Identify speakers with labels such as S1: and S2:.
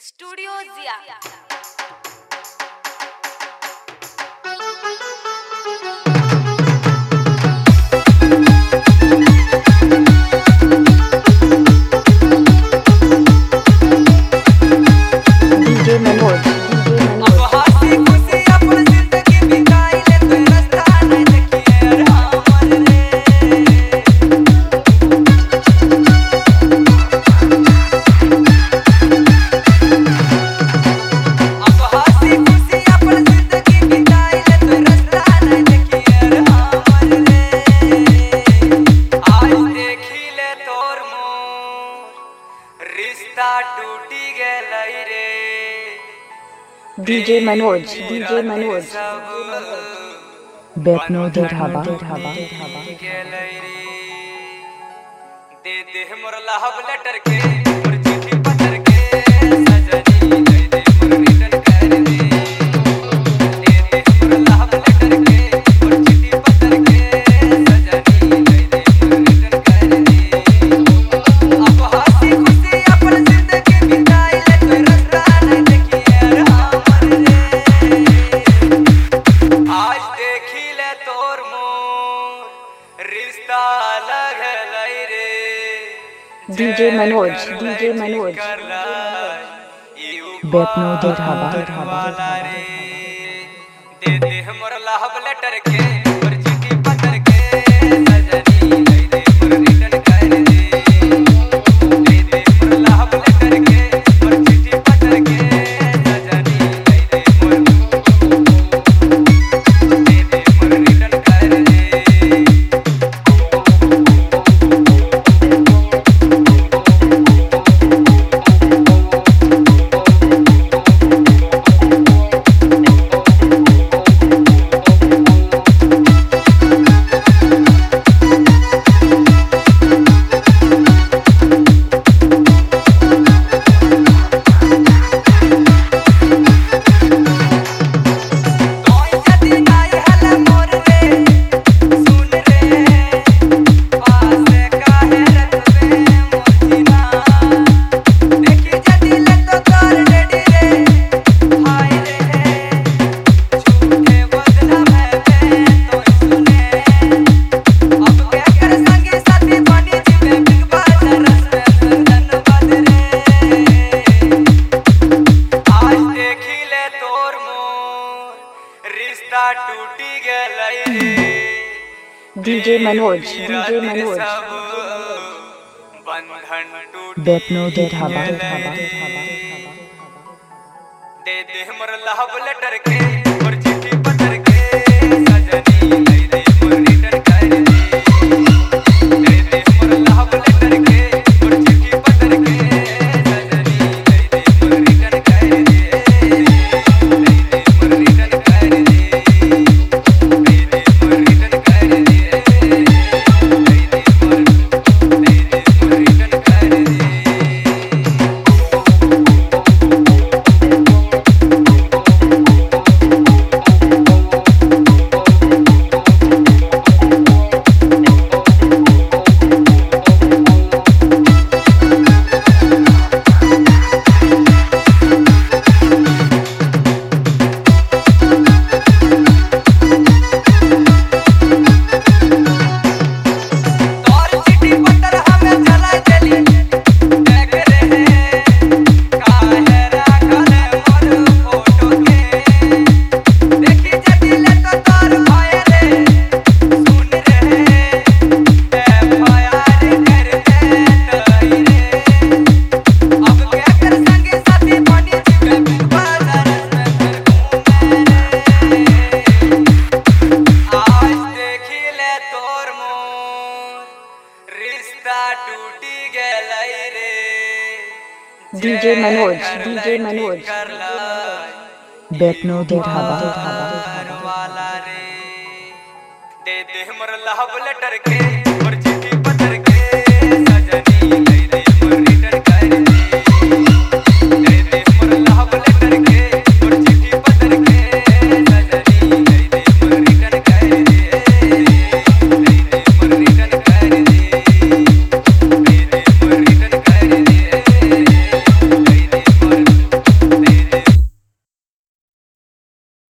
S1: Studio जिया।
S2: DJ Manoj DJ Manoj बेपनो
S3: दी ढाबा। ढाबा। दे दे मोर लाभ लेटर के। DJ Manoj DJ Manoj. बेतनो दी ढाबा दे दे हमरा लाहब लेटर के। DJ Manoj DJ Manoj. बेपनो दे ढाबा दे ढाबा दे ढाबा दे दे हमर लहब लटर के और चिट्ठी पत्र के डीजे मनोज डीजे मनोज। बैठनो दे ढाबा। दे ढाबा दे दे हमर लहब लटर के।